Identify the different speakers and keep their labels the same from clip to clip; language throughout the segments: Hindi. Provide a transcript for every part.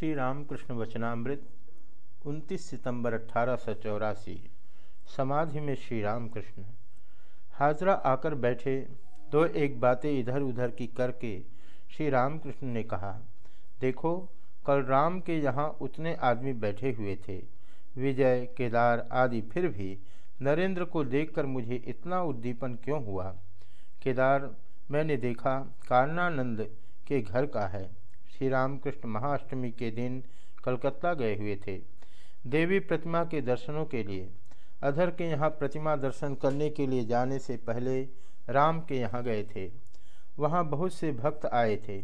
Speaker 1: श्री रामकृष्ण वचनामृत 29 सितंबर अट्ठारह समाधि में श्री रामकृष्ण हाजरा आकर बैठे, दो एक बातें इधर उधर की करके श्री रामकृष्ण ने कहा, देखो, कल राम के यहाँ उतने आदमी बैठे हुए थे। विजय, केदार आदि फिर भी नरेंद्र को देखकर मुझे इतना उद्दीपन क्यों हुआ? केदार, मैंने देखा कारणानंद के घर का है। श्री रामकृष्ण महाअष्टमी के दिन कलकत्ता गए हुए थे। देवी प्रतिमा के दर्शनों के लिए, अधर के यहाँ प्रतिमा दर्शन करने के लिए जाने से पहले राम के यहाँ गए थे। वहाँ बहुत से भक्त आए थे।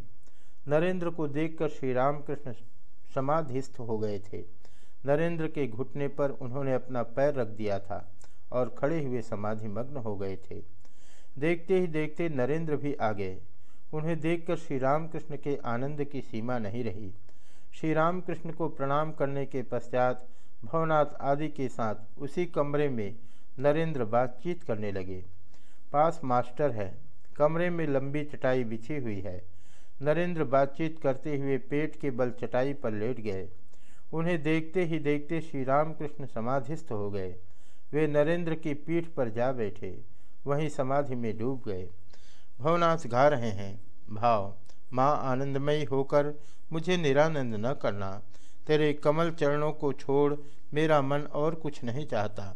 Speaker 1: नरेंद्र को देखकर श्री रामकृष्ण समाधिस्थ हो गए थे। नरेंद्र के घुटने पर उन्होंने अपना पैर रख दिया था और खड़े हुए समाधि मग्न हो गए थे। देखते ही देखते नरेंद्र भी आ गए। उन्हें देखकर श्री रामकृष्ण के आनंद की सीमा नहीं रही। श्री रामकृष्ण को प्रणाम करने के पश्चात भवनाथ आदि के साथ उसी कमरे में नरेंद्र बातचीत करने लगे। पास मास्टर है। कमरे में लंबी चटाई बिछी हुई है। नरेंद्र बातचीत करते हुए पेट के बल चटाई पर लेट गए। उन्हें देखते ही देखते श्री रामकृष्ण समाधिस्थ हो गए। वे नरेंद्र की पीठ पर जा बैठे। वहीं समाधि में डूब गए। भवनाथ गा रहे हैं। भाव, माँ आनंदमयी होकर मुझे निरानंद न करना। तेरे कमल चरणों को छोड़ मेरा मन और कुछ नहीं चाहता।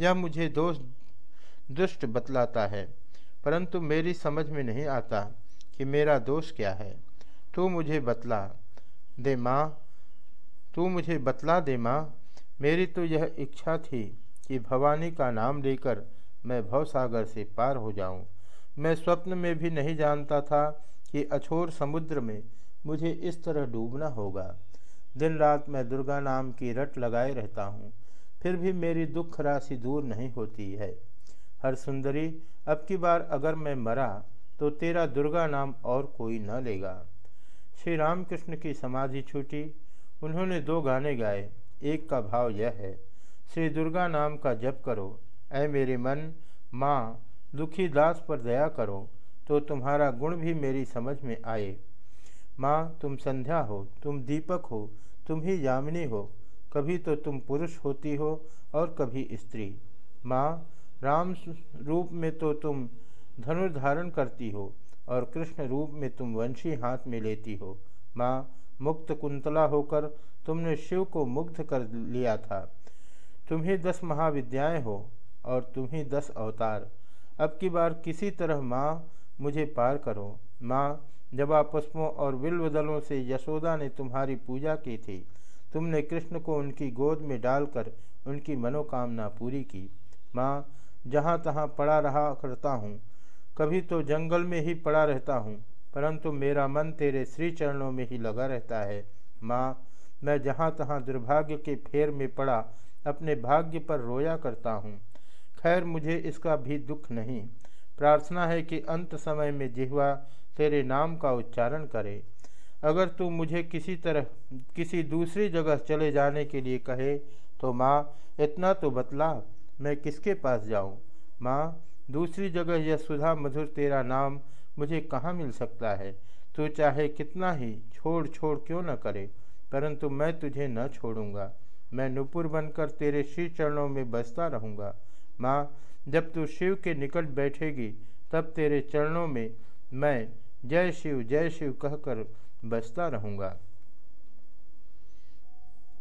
Speaker 1: यह मुझे दोष, दुष्ट बतलाता है, परंतु मेरी समझ में नहीं आता कि मेरा दोष क्या है। तू मुझे बतला दे माँ, तू मुझे बतला दे माँ। मेरी तो यह इच्छा थी कि भवानी का नाम लेकर मैं भवसागर से पार हो जाऊँ। मैं स्वप्न में भी नहीं जानता था कि अछोर समुद्र में मुझे इस तरह डूबना होगा। दिन रात मैं दुर्गा नाम की रट लगाए रहता हूँ। फिर भी मेरी दुख राशि दूर नहीं होती है। हर सुंदरी, अब की बार अगर मैं मरा तो तेरा दुर्गा नाम और कोई न लेगा। श्री रामकृष्ण की समाधि छूटी। उन्होंने दो गाने गाए। एक का भाव यह है, श्री दुर्गा नाम का जप करो। ऐ मेरे मन, माँ दुखी दास पर दया करो तो तुम्हारा गुण भी मेरी समझ में आए। माँ, तुम संध्या हो, तुम दीपक हो, तुम ही यामिनी हो। कभी तो तुम पुरुष होती हो और कभी स्त्री। माँ, राम रूप में तो तुम धनुर्धारण करती हो और कृष्ण रूप में तुम वंशी हाथ में लेती हो। माँ, मुक्त कुंतला होकर तुमने शिव को मुग्ध कर लिया था। तुम ही दस महाविद्याएँ हो और तुम ही दस अवतार। अब की बार किसी तरह माँ, मुझे पार करो। माँ, जबा पुष्पों और बिल्व दलों से यशोदा ने तुम्हारी पूजा की थी, तुमने कृष्ण को उनकी गोद में डालकर उनकी मनोकामना पूरी की। माँ, जहाँ तहाँ पड़ा रहा करता हूँ, कभी तो जंगल में ही पड़ा रहता हूँ, परंतु मेरा मन तेरे श्री चरणों में ही लगा रहता है। माँ, मैं जहाँ तहाँ दुर्भाग्य के फेर में पड़ा, अपने भाग्य पर रोया करता हूँ। खैर मुझे इसका भी दुख नहीं। प्रार्थना है कि अंत समय में जिहवा तेरे नाम का उच्चारण करे। अगर तू मुझे किसी तरह, किसी दूसरी जगह चले जाने के लिए कहे तो माँ, इतना तो बतला, मैं किसके पास जाऊँ? माँ, दूसरी जगह यह सुधा मधुर तेरा नाम मुझे कहाँ मिल सकता है? तू चाहे कितना ही छोड़ छोड़ क्यों न करे, परंतु मैं तुझे न छोड़ूँगा। मैं नुपुर बनकर तेरे श्री चरणों में बसता रहूँगा। माँ, जब तू शिव के निकट बैठेगी, तब तेरे चरणों में मैं जय शिव जय शिव कहकर बसता रहूँगा।